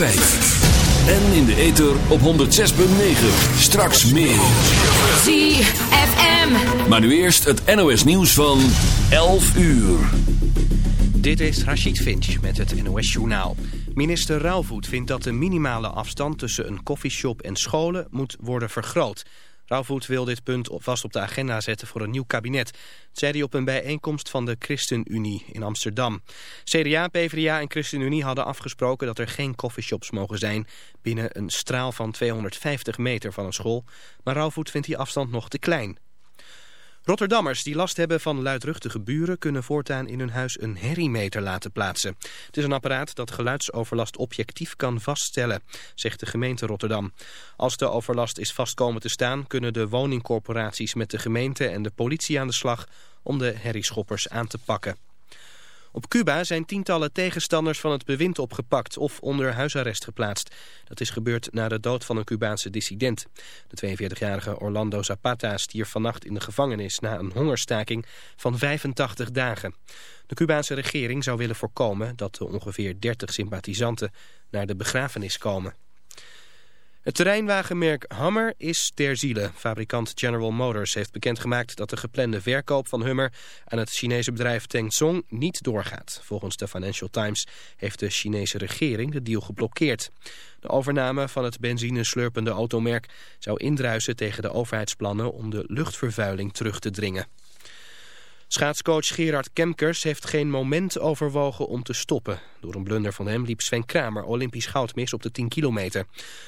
En in de ether op 106.9. Straks meer. ZFM. Maar nu eerst het NOS nieuws van 11 uur. Dit is Rachid Finch met het NOS Journaal. Minister Rauwvoet vindt dat de minimale afstand tussen een koffieshop en scholen moet worden vergroot. Rauwvoet wil dit punt vast op de agenda zetten voor een nieuw kabinet. Dat zei hij op een bijeenkomst van de ChristenUnie in Amsterdam. CDA, PvdA en ChristenUnie hadden afgesproken dat er geen koffieshops mogen zijn... binnen een straal van 250 meter van een school. Maar Rauwvoet vindt die afstand nog te klein. Rotterdammers die last hebben van luidruchtige buren... kunnen voortaan in hun huis een herriemeter laten plaatsen. Het is een apparaat dat geluidsoverlast objectief kan vaststellen, zegt de gemeente Rotterdam. Als de overlast is vastkomen te staan... kunnen de woningcorporaties met de gemeente en de politie aan de slag... om de herrieschoppers aan te pakken. Op Cuba zijn tientallen tegenstanders van het bewind opgepakt of onder huisarrest geplaatst. Dat is gebeurd na de dood van een Cubaanse dissident. De 42-jarige Orlando Zapata stierf vannacht in de gevangenis na een hongerstaking van 85 dagen. De Cubaanse regering zou willen voorkomen dat de ongeveer 30 sympathisanten naar de begrafenis komen. Het terreinwagenmerk Hummer is ter ziele. Fabrikant General Motors heeft bekendgemaakt dat de geplande verkoop van Hummer aan het Chinese bedrijf Tengzong niet doorgaat. Volgens de Financial Times heeft de Chinese regering de deal geblokkeerd. De overname van het benzineslurpende automerk zou indruisen tegen de overheidsplannen om de luchtvervuiling terug te dringen. Schaatscoach Gerard Kemkers heeft geen moment overwogen om te stoppen. Door een blunder van hem liep Sven Kramer Olympisch goud mis op de 10 kilometer.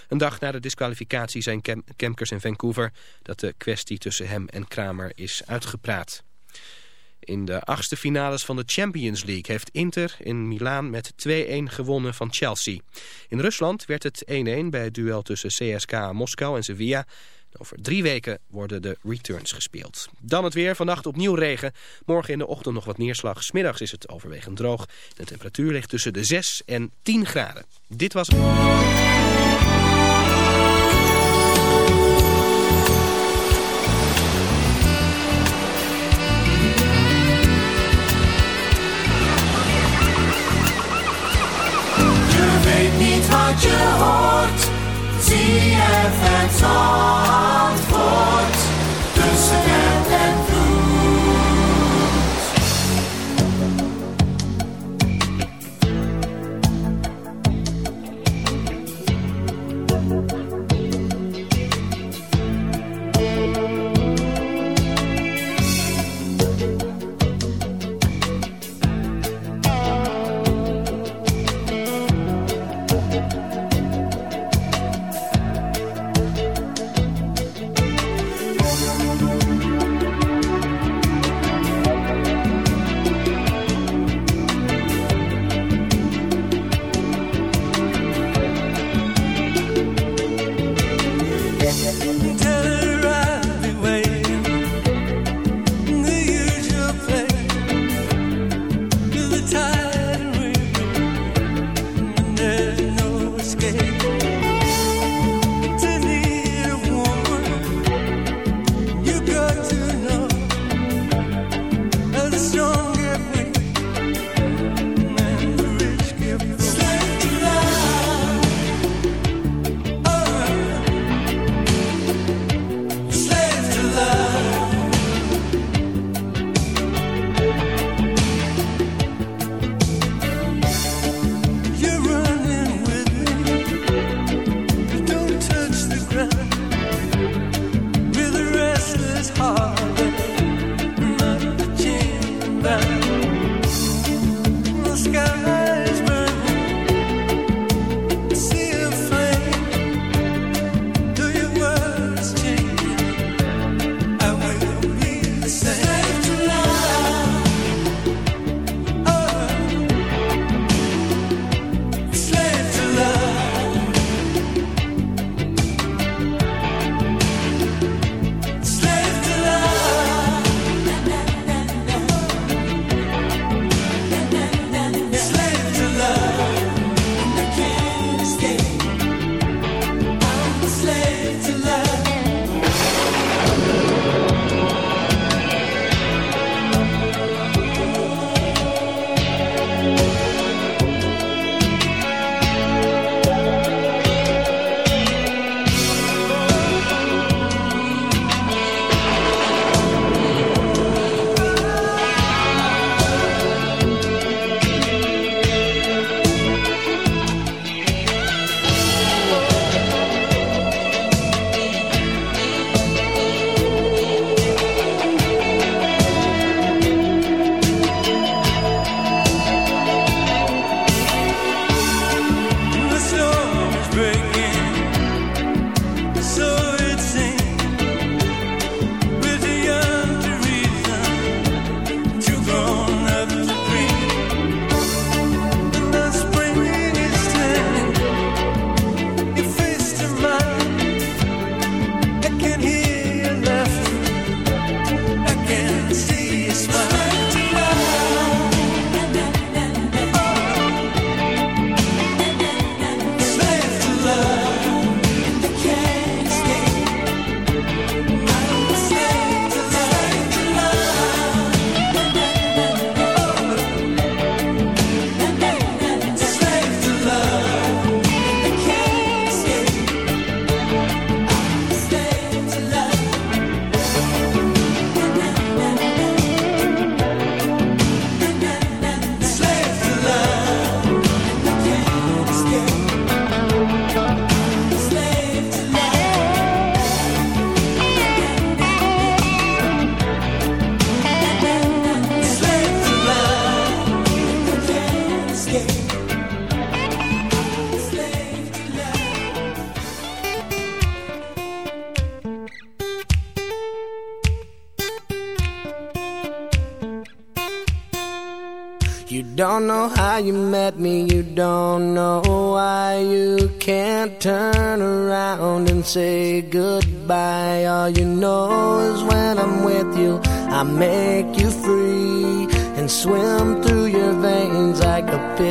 Een dag na de disqualificatie zijn Kem Kemkers in Vancouver... dat de kwestie tussen hem en Kramer is uitgepraat. In de achtste finales van de Champions League heeft Inter in Milaan met 2-1 gewonnen van Chelsea. In Rusland werd het 1-1 bij het duel tussen CSKA Moskou en Sevilla... Over drie weken worden de returns gespeeld. Dan het weer. Vannacht opnieuw regen. Morgen in de ochtend nog wat neerslag. Smiddags is het overwegend droog. De temperatuur ligt tussen de 6 en 10 graden. Dit was... Je Hort, zie je het antwoord Tussen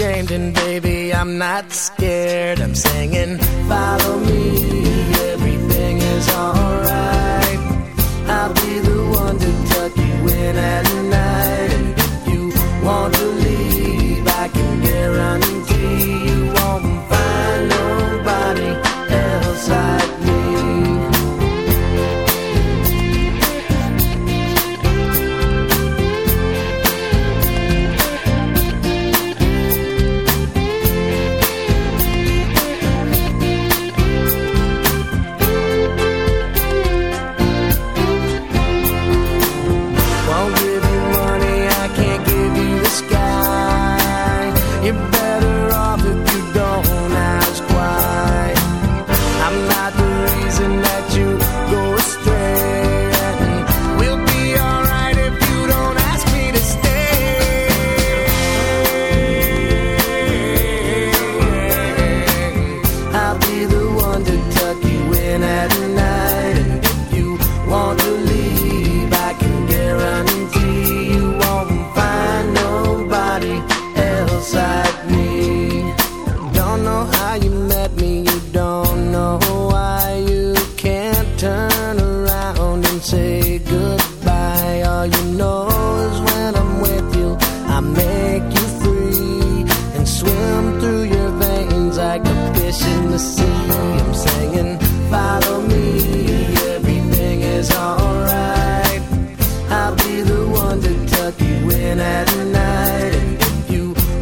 ashamed, and baby, I'm not scared. I'm singing, follow me, everything is on.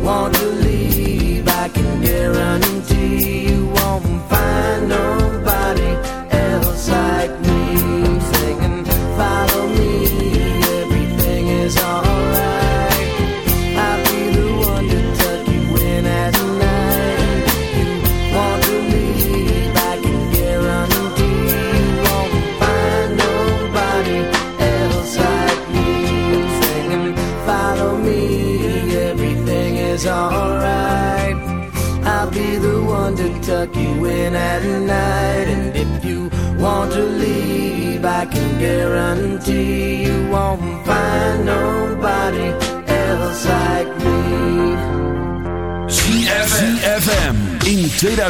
want to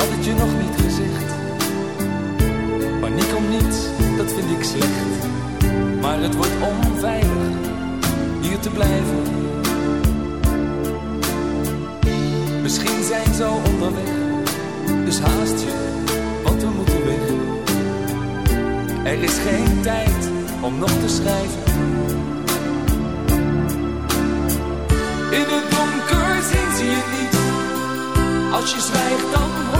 had het je nog niet gezegd. Paniek om niets, dat vind ik slecht. Maar het wordt onveilig hier te blijven. Misschien zijn ze al onderweg, dus haast je, want we moeten weg. Er is geen tijd om nog te schrijven. In het donker zien ze je niet. Als je zwijgt dan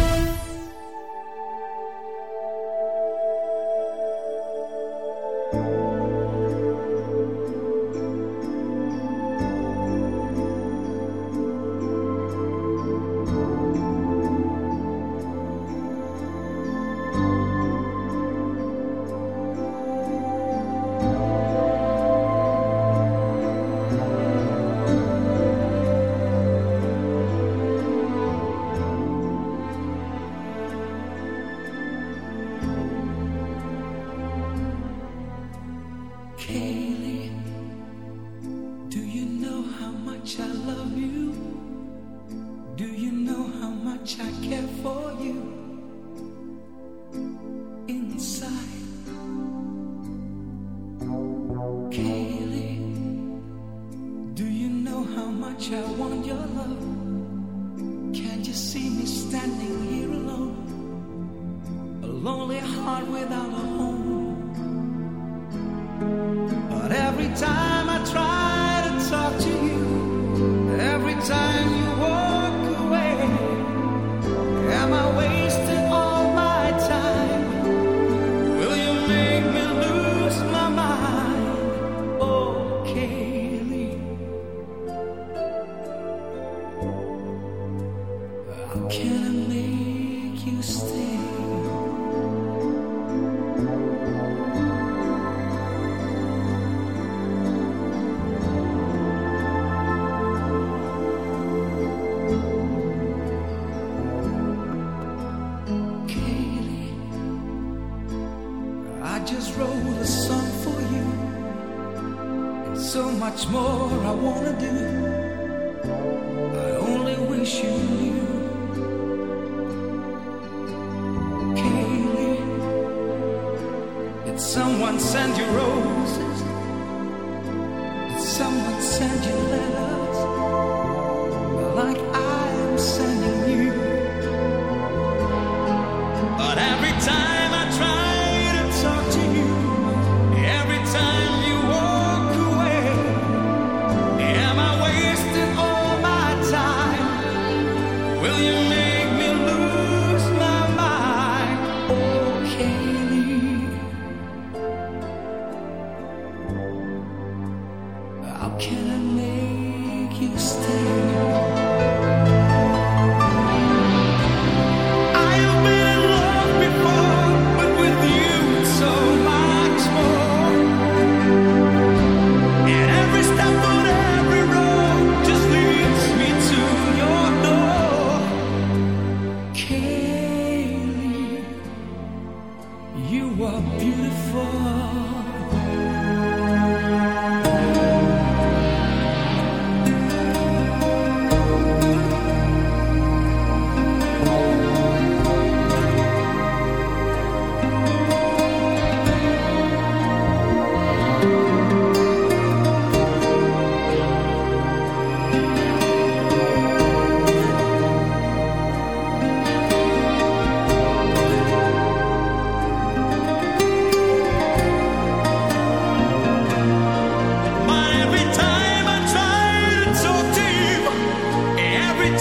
just wrote a song for you. And so much more I wanna do. I only wish you knew. Kaylee, did someone send you rose?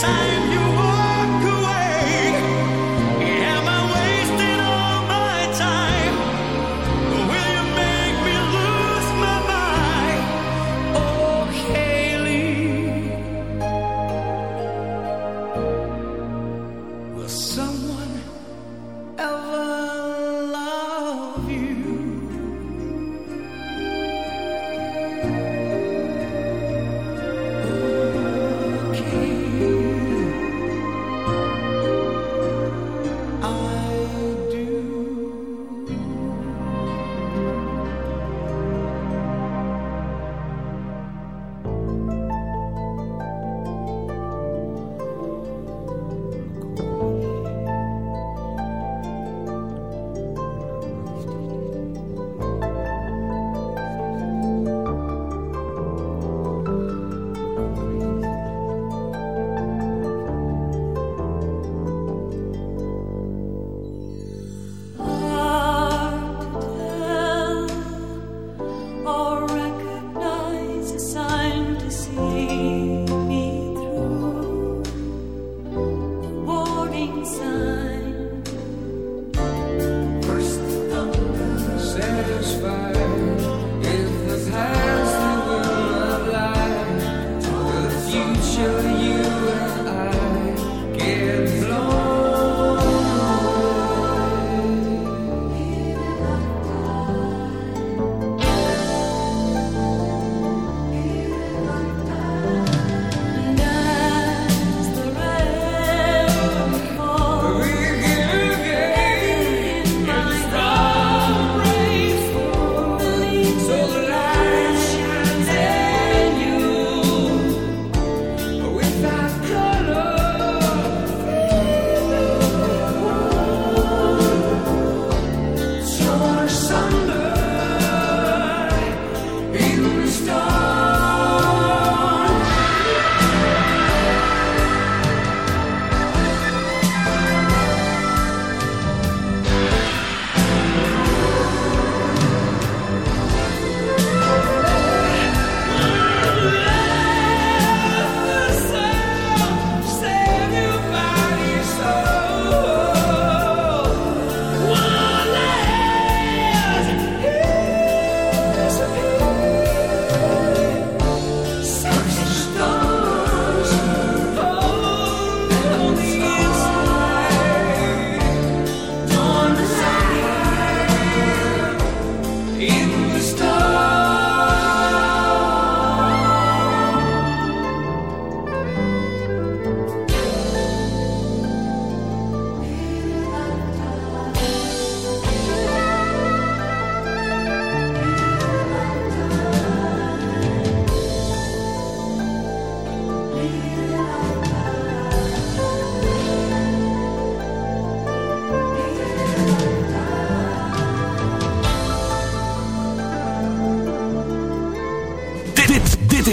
time.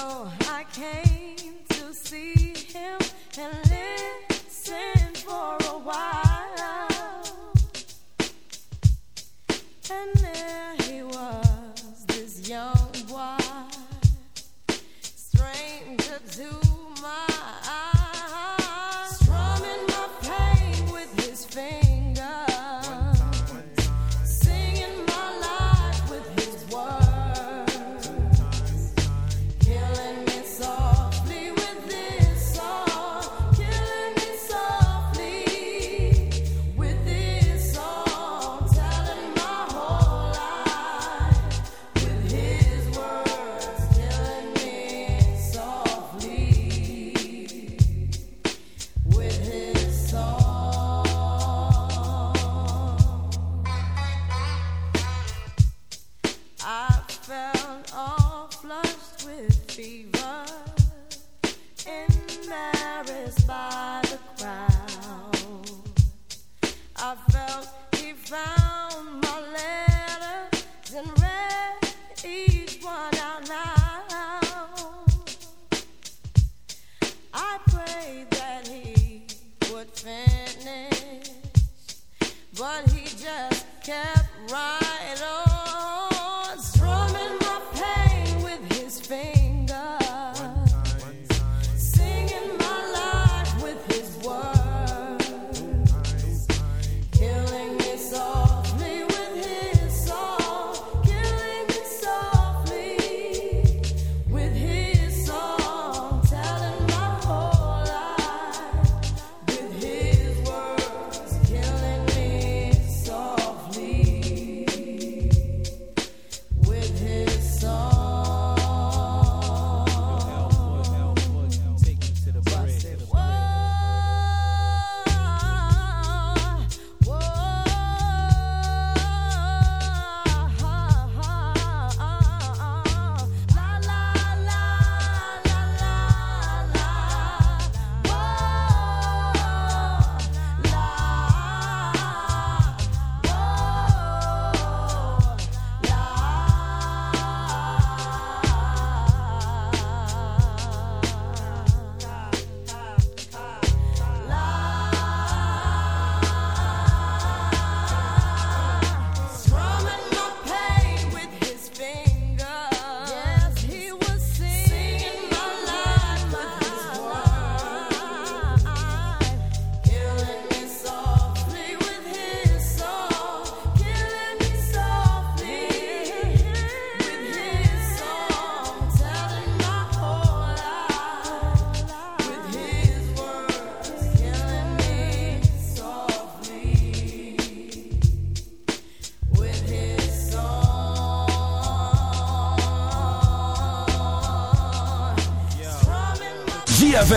I came to see him and